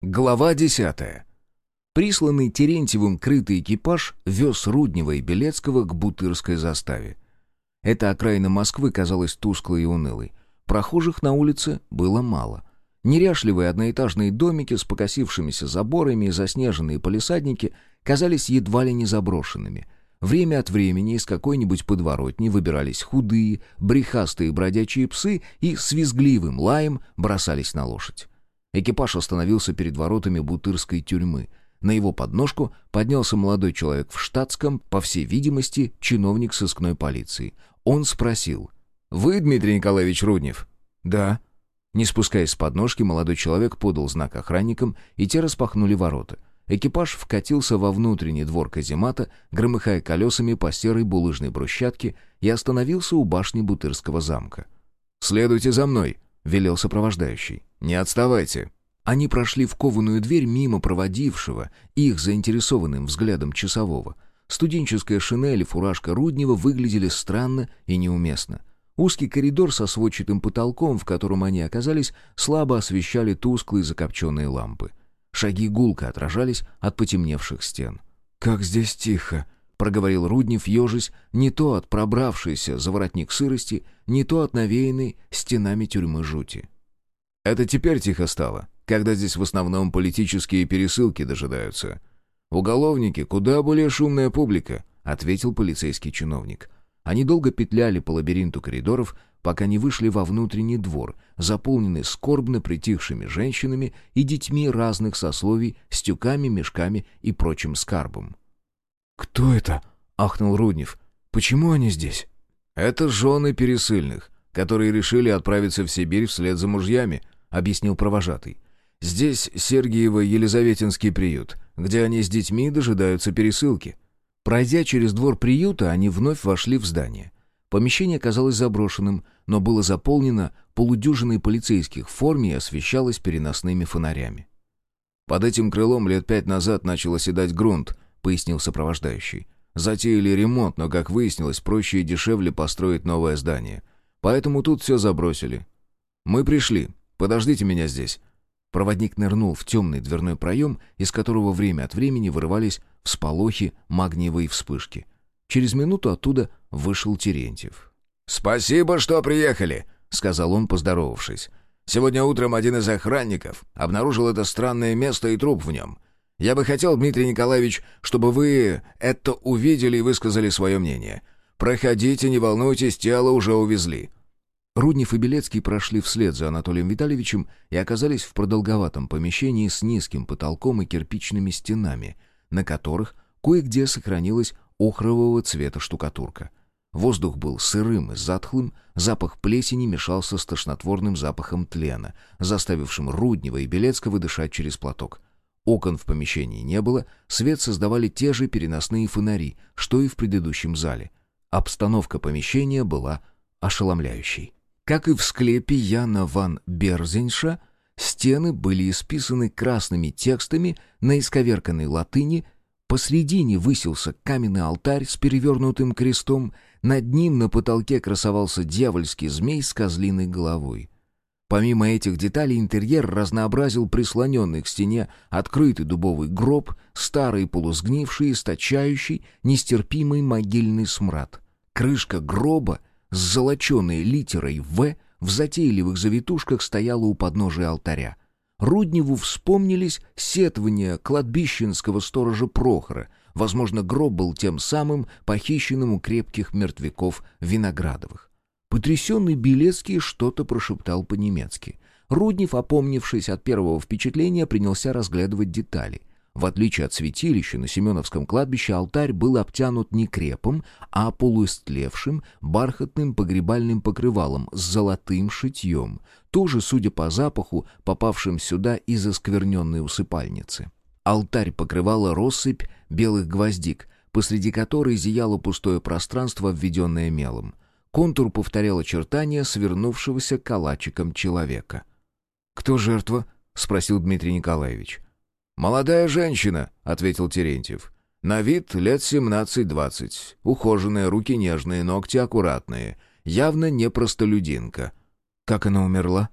Глава десятая. Присланный Терентьевым крытый экипаж вез Руднева и Белецкого к Бутырской заставе. Эта окраина Москвы казалась тусклой и унылой. Прохожих на улице было мало. Неряшливые одноэтажные домики с покосившимися заборами и заснеженные полисадники казались едва ли не заброшенными. Время от времени из какой-нибудь подворотни выбирались худые, брехастые бродячие псы и с визгливым лаем бросались на лошадь. Экипаж остановился перед воротами Бутырской тюрьмы. На его подножку поднялся молодой человек в штатском, по всей видимости, чиновник сыскной полиции. Он спросил. «Вы Дмитрий Николаевич Руднев?» «Да». Не спускаясь с подножки, молодой человек подал знак охранникам, и те распахнули ворота. Экипаж вкатился во внутренний двор каземата, громыхая колесами по серой булыжной брусчатке, и остановился у башни Бутырского замка. «Следуйте за мной», — велел сопровождающий. «Не отставайте». Они прошли в кованую дверь мимо проводившего их заинтересованным взглядом часового. Студенческая шинель и фуражка Руднева выглядели странно и неуместно. Узкий коридор со сводчатым потолком, в котором они оказались, слабо освещали тусклые закопченные лампы. Шаги гулко отражались от потемневших стен. «Как здесь тихо!» — проговорил Руднев, ежась, не то от пробравшейся за воротник сырости, не то от навеянной стенами тюрьмы жути. Это теперь тихо стало, когда здесь в основном политические пересылки дожидаются. Уголовники — куда более шумная публика, — ответил полицейский чиновник. Они долго петляли по лабиринту коридоров, пока не вышли во внутренний двор, заполненный скорбно притихшими женщинами и детьми разных сословий с тюками, мешками и прочим скарбом. «Кто это?» — ахнул Руднев. «Почему они здесь?» «Это жены пересыльных, которые решили отправиться в Сибирь вслед за мужьями», — объяснил провожатый. «Здесь Сергиево-Елизаветинский приют, где они с детьми дожидаются пересылки». Пройдя через двор приюта, они вновь вошли в здание. Помещение казалось заброшенным, но было заполнено полудюжиной полицейских в форме и освещалось переносными фонарями. «Под этим крылом лет пять назад начал оседать грунт», — пояснил сопровождающий. «Затеяли ремонт, но, как выяснилось, проще и дешевле построить новое здание. Поэтому тут все забросили. Мы пришли. Подождите меня здесь». Проводник нырнул в темный дверной проем, из которого время от времени вырывались всполохи магниевой вспышки. Через минуту оттуда вышел Терентьев. «Спасибо, что приехали», — сказал он, поздоровавшись. «Сегодня утром один из охранников обнаружил это странное место и труп в нем. Я бы хотел, Дмитрий Николаевич, чтобы вы это увидели и высказали свое мнение. Проходите, не волнуйтесь, тело уже увезли». Руднев и Белецкий прошли вслед за Анатолием Витальевичем и оказались в продолговатом помещении с низким потолком и кирпичными стенами, на которых кое-где сохранилась охрового цвета штукатурка. Воздух был сырым и затхлым, запах плесени мешался с тошнотворным запахом тлена, заставившим Руднева и Белецкого дышать через платок. Окон в помещении не было, свет создавали те же переносные фонари, что и в предыдущем зале. Обстановка помещения была ошеломляющей. Как и в склепе Яна ван Берзенша, стены были исписаны красными текстами на исковерканной латыни, посредине высился каменный алтарь с перевернутым крестом, над ним на потолке красовался дьявольский змей с козлиной головой. Помимо этих деталей интерьер разнообразил прислоненный к стене открытый дубовый гроб, старый полусгнивший, источающий нестерпимый могильный смрад. Крышка гроба с золоченой литерой «В» в затейливых завитушках стояла у подножия алтаря. Рудневу вспомнились сетвания кладбищенского сторожа Прохора. Возможно, гроб был тем самым похищенным у крепких мертвяков Виноградовых. Потрясенный Белецкий что-то прошептал по-немецки. Руднев, опомнившись от первого впечатления, принялся разглядывать детали. В отличие от святилища, на Семеновском кладбище алтарь был обтянут не крепом, а полуистлевшим бархатным погребальным покрывалом с золотым шитьем, тоже, судя по запаху, попавшим сюда из оскверненной усыпальницы. Алтарь покрывала россыпь белых гвоздик, посреди которой зияло пустое пространство, введенное мелом. Контур повторял очертания свернувшегося калачиком человека. «Кто жертва?» — спросил Дмитрий Николаевич. «Молодая женщина», — ответил Терентьев. «На вид лет семнадцать-двадцать. Ухоженные, руки нежные, ногти аккуратные. Явно не простолюдинка». «Как она умерла?»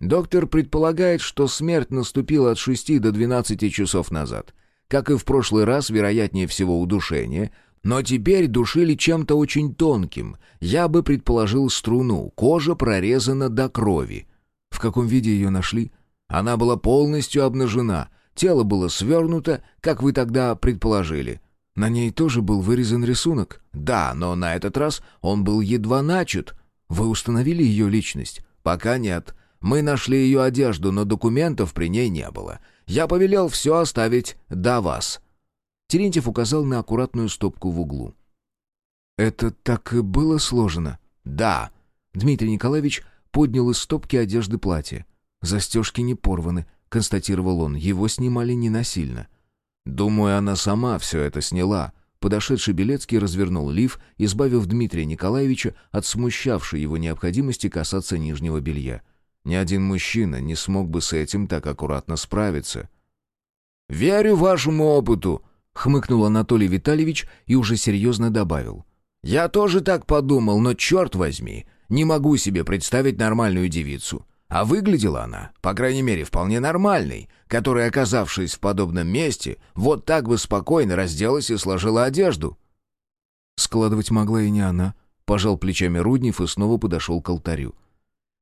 Доктор предполагает, что смерть наступила от 6 до 12 часов назад. Как и в прошлый раз, вероятнее всего удушение, но теперь душили чем-то очень тонким. Я бы предположил струну, кожа прорезана до крови. В каком виде ее нашли? Она была полностью обнажена, тело было свернуто, как вы тогда предположили. На ней тоже был вырезан рисунок? Да, но на этот раз он был едва начат. Вы установили ее личность? Пока нет. Мы нашли ее одежду, но документов при ней не было. Я повелел все оставить до вас». Терентьев указал на аккуратную стопку в углу. «Это так и было сложено?» «Да». Дмитрий Николаевич поднял из стопки одежды платье. «Застежки не порваны», — констатировал он. «Его снимали не насильно». «Думаю, она сама все это сняла». Подошедший Белецкий развернул лиф, избавив Дмитрия Николаевича от смущавшей его необходимости касаться нижнего белья. Ни один мужчина не смог бы с этим так аккуратно справиться. «Верю вашему опыту», — хмыкнул Анатолий Витальевич и уже серьезно добавил. «Я тоже так подумал, но черт возьми, не могу себе представить нормальную девицу. А выглядела она, по крайней мере, вполне нормальной, которая, оказавшись в подобном месте, вот так бы спокойно разделась и сложила одежду». Складывать могла и не она, пожал плечами Руднев и снова подошел к алтарю.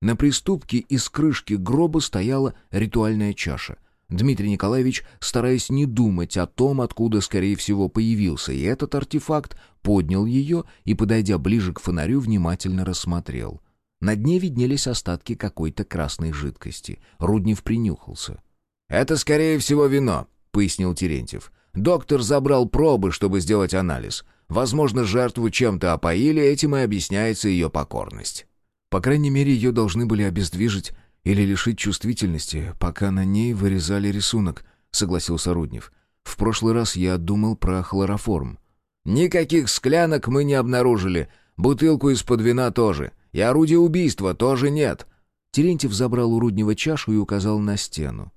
На приступке из крышки гроба стояла ритуальная чаша. Дмитрий Николаевич, стараясь не думать о том, откуда, скорее всего, появился и этот артефакт, поднял ее и, подойдя ближе к фонарю, внимательно рассмотрел. На дне виднелись остатки какой-то красной жидкости. Руднев принюхался. «Это, скорее всего, вино», — пояснил Терентьев. «Доктор забрал пробы, чтобы сделать анализ. Возможно, жертву чем-то опоили, этим и объясняется ее покорность». По крайней мере, ее должны были обездвижить или лишить чувствительности, пока на ней вырезали рисунок, согласился Руднев. В прошлый раз я думал про хлороформ. Никаких склянок мы не обнаружили, бутылку из-под вина тоже, и орудия убийства тоже нет. Терентьев забрал у Руднева чашу и указал на стену.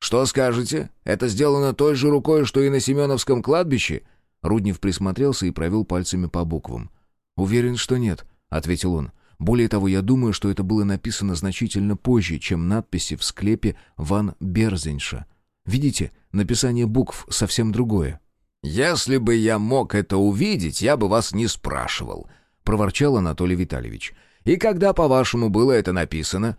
«Что скажете? Это сделано той же рукой, что и на Семеновском кладбище?» Руднев присмотрелся и провел пальцами по буквам. «Уверен, что нет», — ответил он. Более того, я думаю, что это было написано значительно позже, чем надписи в склепе Ван Берзенша. Видите, написание букв совсем другое. «Если бы я мог это увидеть, я бы вас не спрашивал», — проворчал Анатолий Витальевич. «И когда, по-вашему, было это написано?»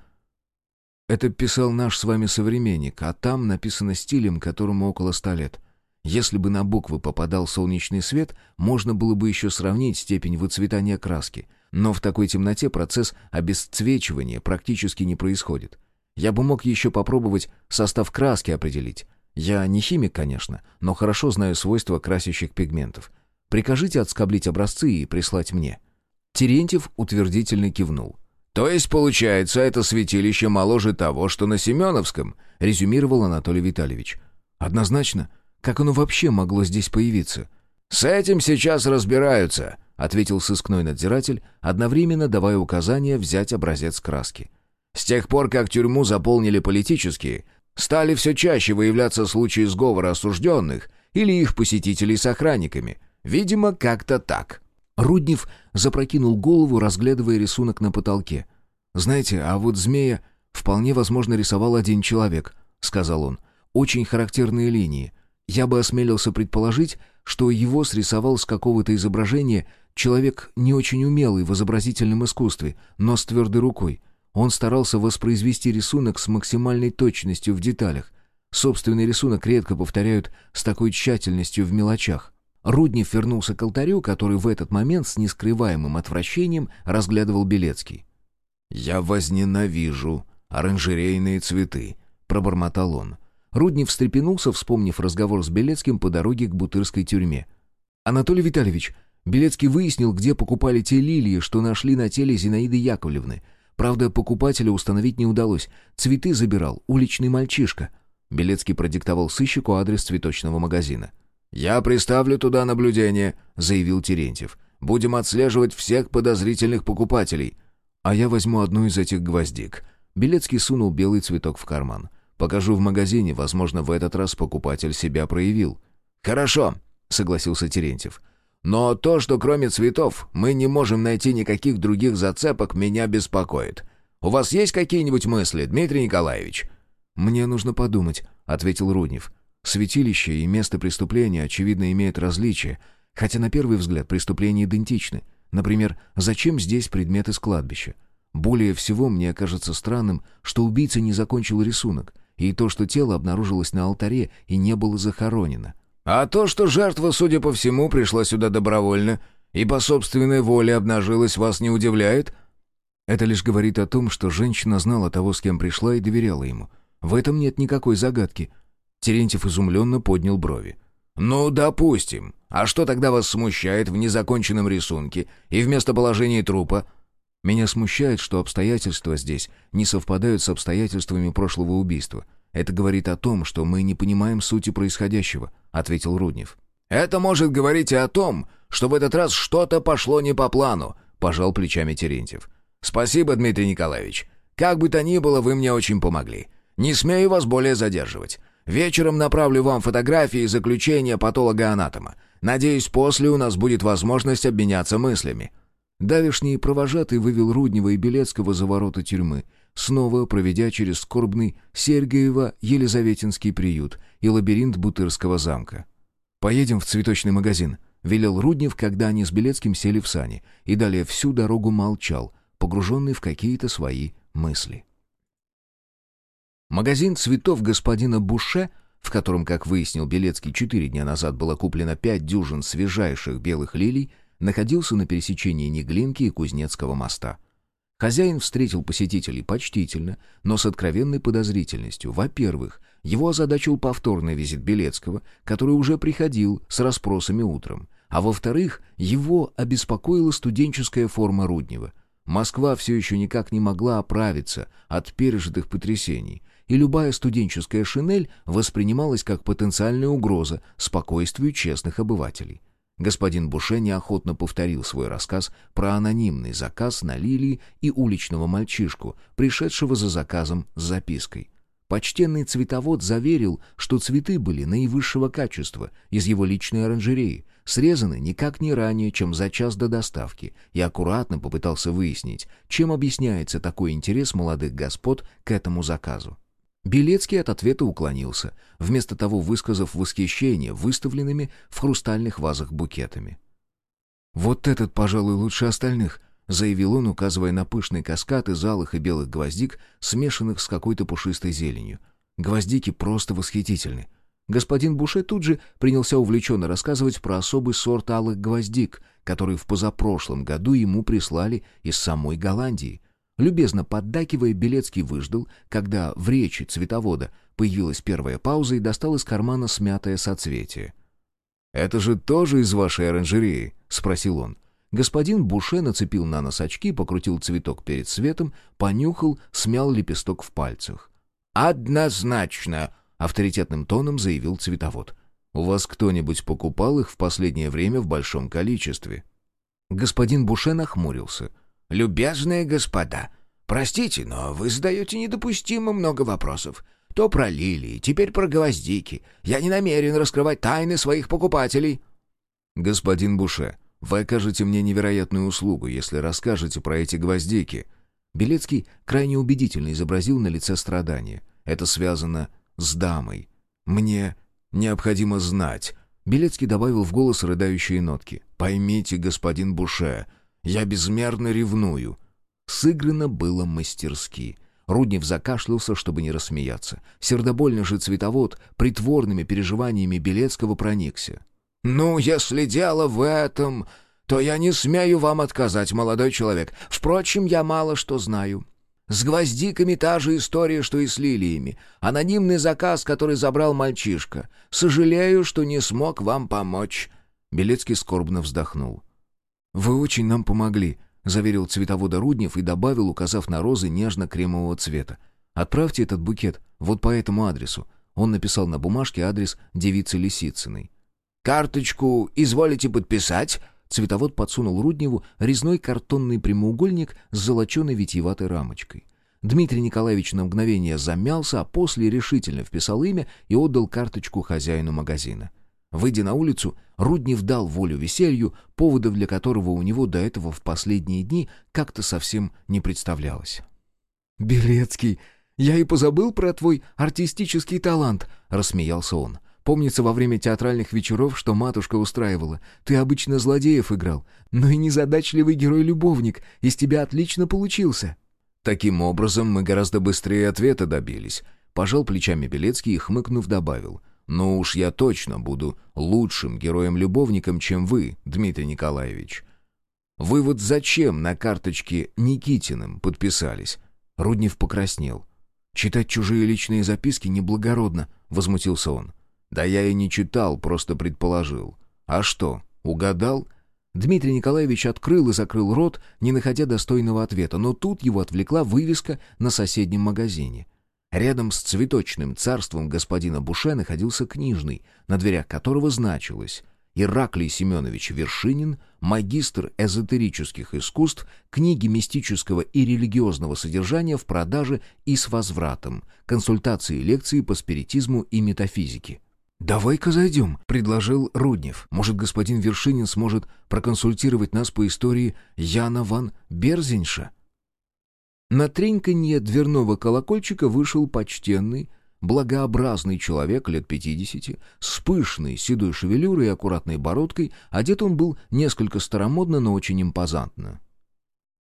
Это писал наш с вами современник, а там написано стилем, которому около ста лет. Если бы на буквы попадал солнечный свет, можно было бы еще сравнить степень выцветания краски — но в такой темноте процесс обесцвечивания практически не происходит. Я бы мог еще попробовать состав краски определить. Я не химик, конечно, но хорошо знаю свойства красящих пигментов. Прикажите отскоблить образцы и прислать мне». Терентьев утвердительно кивнул. «То есть, получается, это святилище моложе того, что на Семеновском?» — резюмировал Анатолий Витальевич. «Однозначно. Как оно вообще могло здесь появиться?» «С этим сейчас разбираются», ответил сыскной надзиратель, одновременно давая указание взять образец краски. С тех пор, как тюрьму заполнили политические, стали все чаще выявляться случаи сговора осужденных или их посетителей с охранниками. Видимо, как-то так. Руднев запрокинул голову, разглядывая рисунок на потолке. «Знаете, а вот змея вполне возможно рисовал один человек», — сказал он. «Очень характерные линии. Я бы осмелился предположить, что его срисовал с какого-то изображения Человек не очень умелый в изобразительном искусстве, но с твердой рукой. Он старался воспроизвести рисунок с максимальной точностью в деталях. Собственный рисунок редко повторяют с такой тщательностью в мелочах. Руднев вернулся к алтарю, который в этот момент с нескрываемым отвращением разглядывал Белецкий. «Я возненавижу оранжерейные цветы», — пробормотал он. Руднев встрепенулся, вспомнив разговор с Белецким по дороге к Бутырской тюрьме. «Анатолий Витальевич, Белецкий выяснил, где покупали те лилии, что нашли на теле Зинаиды Яковлевны. Правда, покупателя установить не удалось. Цветы забирал уличный мальчишка. Белецкий продиктовал сыщику адрес цветочного магазина. «Я приставлю туда наблюдение», — заявил Терентьев. «Будем отслеживать всех подозрительных покупателей». «А я возьму одну из этих гвоздик». Белецкий сунул белый цветок в карман. «Покажу в магазине, возможно, в этот раз покупатель себя проявил». «Хорошо», — согласился Терентьев. Но то, что кроме цветов мы не можем найти никаких других зацепок, меня беспокоит. У вас есть какие-нибудь мысли, Дмитрий Николаевич?» «Мне нужно подумать», — ответил Руднев. «Святилище и место преступления, очевидно, имеют различия, хотя на первый взгляд преступления идентичны. Например, зачем здесь предметы с кладбища? Более всего мне кажется странным, что убийца не закончил рисунок, и то, что тело обнаружилось на алтаре и не было захоронено. А то, что жертва, судя по всему, пришла сюда добровольно и по собственной воле обнажилась, вас не удивляет? Это лишь говорит о том, что женщина знала того, с кем пришла, и доверяла ему. В этом нет никакой загадки. Терентьев изумленно поднял брови. «Ну, допустим. А что тогда вас смущает в незаконченном рисунке и в местоположении трупа?» «Меня смущает, что обстоятельства здесь не совпадают с обстоятельствами прошлого убийства. Это говорит о том, что мы не понимаем сути происходящего», — ответил Руднев. «Это может говорить и о том, что в этот раз что-то пошло не по плану», — пожал плечами Терентьев. «Спасибо, Дмитрий Николаевич. Как бы то ни было, вы мне очень помогли. Не смею вас более задерживать. Вечером направлю вам фотографии и заключения патолога-анатома. Надеюсь, после у нас будет возможность обменяться мыслями». Давишний провожатый вывел Руднева и Белецкого за ворота тюрьмы, снова проведя через скорбный Сергиево-Елизаветинский приют и лабиринт Бутырского замка. «Поедем в цветочный магазин», — велел Руднев, когда они с Белецким сели в сани, и далее всю дорогу молчал, погруженный в какие-то свои мысли. Магазин цветов господина Буше, в котором, как выяснил Белецкий, четыре дня назад было куплено пять дюжин свежайших белых лилий, находился на пересечении Неглинки и Кузнецкого моста. Хозяин встретил посетителей почтительно, но с откровенной подозрительностью. Во-первых, его озадачил повторный визит Белецкого, который уже приходил с расспросами утром. А во-вторых, его обеспокоила студенческая форма Руднева. Москва все еще никак не могла оправиться от пережитых потрясений, и любая студенческая шинель воспринималась как потенциальная угроза спокойствию честных обывателей. Господин Буше неохотно повторил свой рассказ про анонимный заказ на лилии и уличного мальчишку, пришедшего за заказом с запиской. Почтенный цветовод заверил, что цветы были наивысшего качества, из его личной оранжереи, срезаны никак не ранее, чем за час до доставки, и аккуратно попытался выяснить, чем объясняется такой интерес молодых господ к этому заказу. Белецкий от ответа уклонился, вместо того высказав восхищение выставленными в хрустальных вазах букетами. «Вот этот, пожалуй, лучше остальных», — заявил он, указывая на пышный каскад из алых и белых гвоздик, смешанных с какой-то пушистой зеленью. «Гвоздики просто восхитительны». Господин Буше тут же принялся увлеченно рассказывать про особый сорт алых гвоздик, который в позапрошлом году ему прислали из самой Голландии — Любезно поддакивая, Белецкий выждал, когда в речи цветовода появилась первая пауза и достал из кармана смятое соцветие. «Это же тоже из вашей оранжереи?» — спросил он. Господин Буше нацепил на нос очки, покрутил цветок перед светом, понюхал, смял лепесток в пальцах. «Однозначно!» — авторитетным тоном заявил цветовод. «У вас кто-нибудь покупал их в последнее время в большом количестве?» Господин Буше нахмурился — «Любезные господа, простите, но вы задаете недопустимо много вопросов. То про лилии, теперь про гвоздики. Я не намерен раскрывать тайны своих покупателей». «Господин Буше, вы окажете мне невероятную услугу, если расскажете про эти гвоздики». Белецкий крайне убедительно изобразил на лице страдания. «Это связано с дамой. Мне необходимо знать». Белецкий добавил в голос рыдающие нотки. «Поймите, господин Буше, я безмерно ревную». Сыграно было мастерски. Руднев закашлялся, чтобы не рассмеяться. Сердобольно же цветовод притворными переживаниями Белецкого проникся. «Ну, если дело в этом, то я не смею вам отказать, молодой человек. Впрочем, я мало что знаю. С гвоздиками та же история, что и с лилиями. Анонимный заказ, который забрал мальчишка. Сожалею, что не смог вам помочь». Белецкий скорбно вздохнул. «Вы очень нам помогли», — заверил цветовода Руднев и добавил, указав на розы нежно-кремового цвета. «Отправьте этот букет вот по этому адресу». Он написал на бумажке адрес девицы Лисицыной. «Карточку изволите подписать?» Цветовод подсунул Рудневу резной картонный прямоугольник с золоченой витиеватой рамочкой. Дмитрий Николаевич на мгновение замялся, а после решительно вписал имя и отдал карточку хозяину магазина. Выйдя на улицу, Руднев дал волю веселью, поводов для которого у него до этого в последние дни как-то совсем не представлялось. «Белецкий, я и позабыл про твой артистический талант», — рассмеялся он. «Помнится во время театральных вечеров, что матушка устраивала. Ты обычно злодеев играл, но и незадачливый герой-любовник. Из тебя отлично получился». Таким образом, мы гораздо быстрее ответа добились. Пожал плечами Белецкий и, хмыкнув, добавил. «Ну уж я точно буду лучшим героем-любовником, чем вы, Дмитрий Николаевич. Вы вот зачем на карточке Никитиным подписались?» Руднев покраснел. «Читать чужие личные записки неблагородно», — возмутился он. «Да я и не читал, просто предположил. А что, угадал?» Дмитрий Николаевич открыл и закрыл рот, не находя достойного ответа, но тут его отвлекла вывеска на соседнем магазине. Рядом с цветочным царством господина Буше находился книжный, на дверях которого значилось «Ираклий Семенович Вершинин, магистр эзотерических искусств, книги мистического и религиозного содержания в продаже и с возвратом, консультации и лекции по спиритизму и метафизике». «Давай-ка зайдем», — предложил Руднев. «Может, господин Вершинин сможет проконсультировать нас по истории Яна ван Берзинша?» На треньканье дверного колокольчика вышел почтенный, благообразный человек лет пятидесяти, с пышной седой шевелюрой и аккуратной бородкой, одет он был несколько старомодно, но очень импозантно.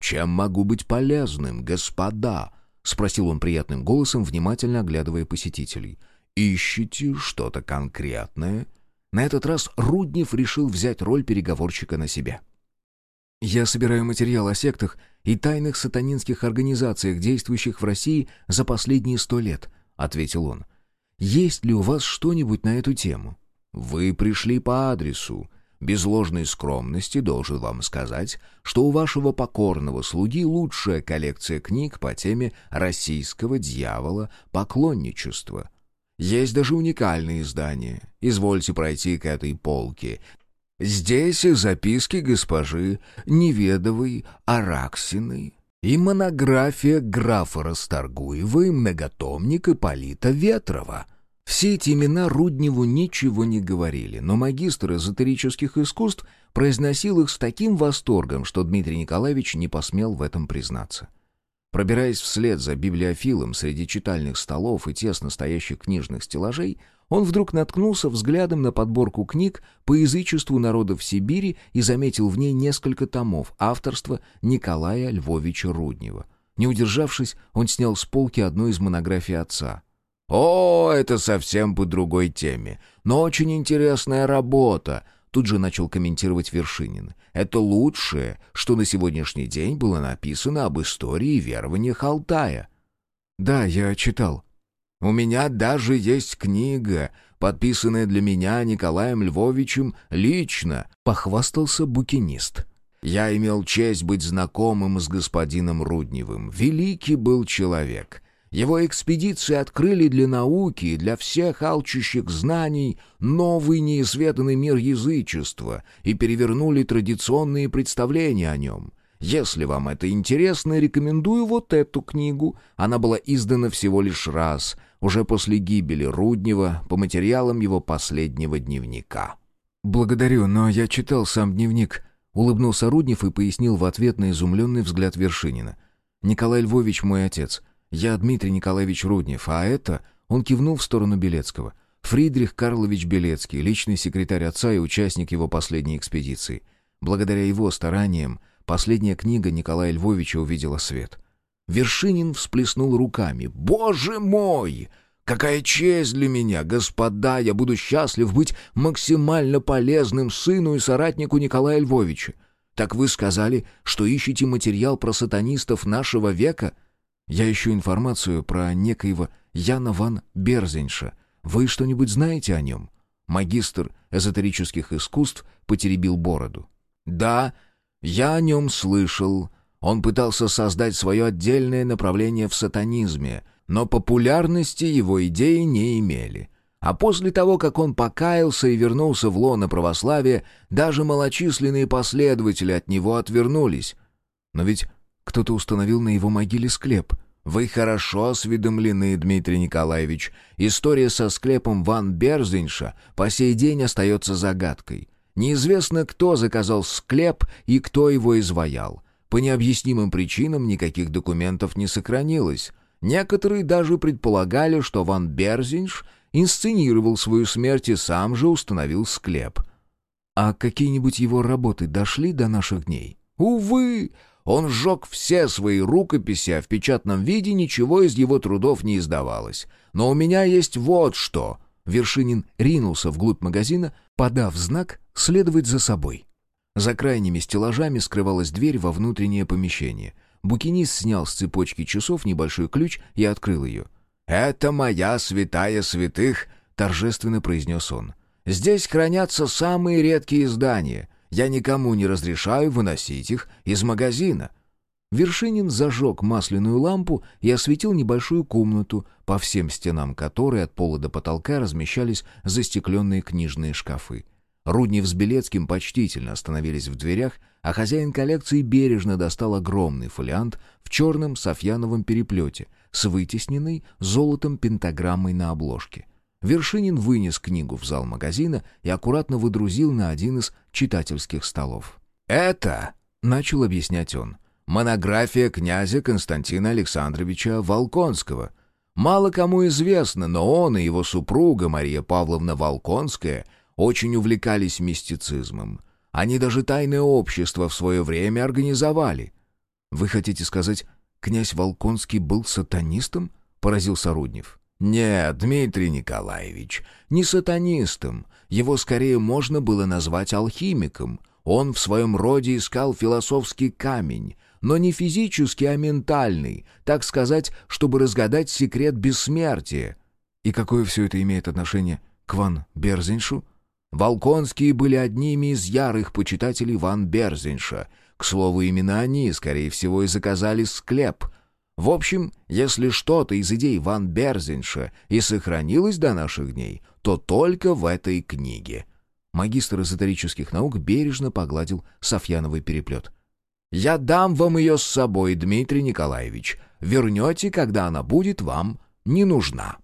«Чем могу быть полезным, господа?» — спросил он приятным голосом, внимательно оглядывая посетителей — Ищете что-то конкретное?» На этот раз Руднев решил взять роль переговорщика на себя. «Я собираю материал о сектах и тайных сатанинских организациях, действующих в России за последние сто лет», — ответил он. «Есть ли у вас что-нибудь на эту тему?» «Вы пришли по адресу. Без ложной скромности должен вам сказать, что у вашего покорного слуги лучшая коллекция книг по теме российского дьявола поклонничества». Есть даже уникальные издания. Извольте пройти к этой полке. Здесь и записки госпожи Неведовой Араксиной, и монография графа Расторгуева, и многотомник Ипполита Ветрова. Все эти имена Рудневу ничего не говорили, но магистр эзотерических искусств произносил их с таким восторгом, что Дмитрий Николаевич не посмел в этом признаться. Пробираясь вслед за библиофилом среди читальных столов и тесно стоящих книжных стеллажей, он вдруг наткнулся взглядом на подборку книг по язычеству народов Сибири и заметил в ней несколько томов авторства Николая Львовича Руднева. Не удержавшись, он снял с полки одну из монографий отца. «О, это совсем по другой теме, но очень интересная работа», Тут же начал комментировать Вершинин. «Это лучшее, что на сегодняшний день было написано об истории и верованиях Алтая». «Да, я читал». «У меня даже есть книга, подписанная для меня Николаем Львовичем лично», — похвастался букинист. «Я имел честь быть знакомым с господином Рудневым. Великий был человек». Его экспедиции открыли для науки и для всех алчущих знаний новый неизведанный мир язычества и перевернули традиционные представления о нем. Если вам это интересно, рекомендую вот эту книгу. Она была издана всего лишь раз, уже после гибели Руднева, по материалам его последнего дневника. «Благодарю, но я читал сам дневник», — улыбнулся Руднев и пояснил в ответ на изумленный взгляд Вершинина. «Николай Львович мой отец». «Я Дмитрий Николаевич Руднев, а это...» Он кивнул в сторону Белецкого. «Фридрих Карлович Белецкий, личный секретарь отца и участник его последней экспедиции. Благодаря его стараниям последняя книга Николая Львовича увидела свет». Вершинин всплеснул руками. «Боже мой! Какая честь для меня, господа! Я буду счастлив быть максимально полезным сыну и соратнику Николая Львовича. Так вы сказали, что ищете материал про сатанистов нашего века?» Я ищу информацию про некоего Яна ван Берзенша. Вы что-нибудь знаете о нем?» Магистр эзотерических искусств потеребил бороду. «Да, я о нем слышал. Он пытался создать свое отдельное направление в сатанизме, но популярности его идеи не имели. А после того, как он покаялся и вернулся в лоно православия, даже малочисленные последователи от него отвернулись. Но ведь кто-то установил на его могиле склеп. Вы хорошо осведомлены, Дмитрий Николаевич. История со склепом Ван Берзинша по сей день остается загадкой. Неизвестно, кто заказал склеп и кто его изваял. По необъяснимым причинам никаких документов не сохранилось. Некоторые даже предполагали, что Ван Берзинш инсценировал свою смерть и сам же установил склеп. А какие-нибудь его работы дошли до наших дней? Увы, он сжег все свои рукописи, а в печатном виде ничего из его трудов не издавалось. Но у меня есть вот что. Вершинин ринулся вглубь магазина, подав знак следовать за собой. За крайними стеллажами скрывалась дверь во внутреннее помещение. Букинист снял с цепочки часов небольшой ключ и открыл ее. «Это моя святая святых», — торжественно произнес он. «Здесь хранятся самые редкие издания. Я никому не разрешаю выносить их из магазина». Вершинин зажег масляную лампу и осветил небольшую комнату, по всем стенам которой от пола до потолка размещались застекленные книжные шкафы. Руднев с Белецким почтительно остановились в дверях, а хозяин коллекции бережно достал огромный фолиант в черном софьяновом переплете с вытесненной золотом пентаграммой на обложке. Вершинин вынес книгу в зал магазина и аккуратно выдрузил на один из читательских столов. «Это», — начал объяснять он, — «монография князя Константина Александровича Волконского. Мало кому известно, но он и его супруга Мария Павловна Волконская — очень увлекались мистицизмом. Они даже тайное общество в свое время организовали. «Вы хотите сказать, князь Волконский был сатанистом?» — поразился Руднев. «Нет, Дмитрий Николаевич, не сатанистом. Его скорее можно было назвать алхимиком. Он в своем роде искал философский камень, но не физический, а ментальный, так сказать, чтобы разгадать секрет бессмертия». «И какое все это имеет отношение к Ван Берзеншу?» Волконские были одними из ярых почитателей Ван Берзинша. К слову, именно они, скорее всего, и заказали склеп. В общем, если что-то из идей Ван Берзинша и сохранилось до наших дней, то только в этой книге. Магистр эзотерических наук бережно погладил Софьяновый переплет. «Я дам вам ее с собой, Дмитрий Николаевич. Вернете, когда она будет вам не нужна».